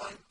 one.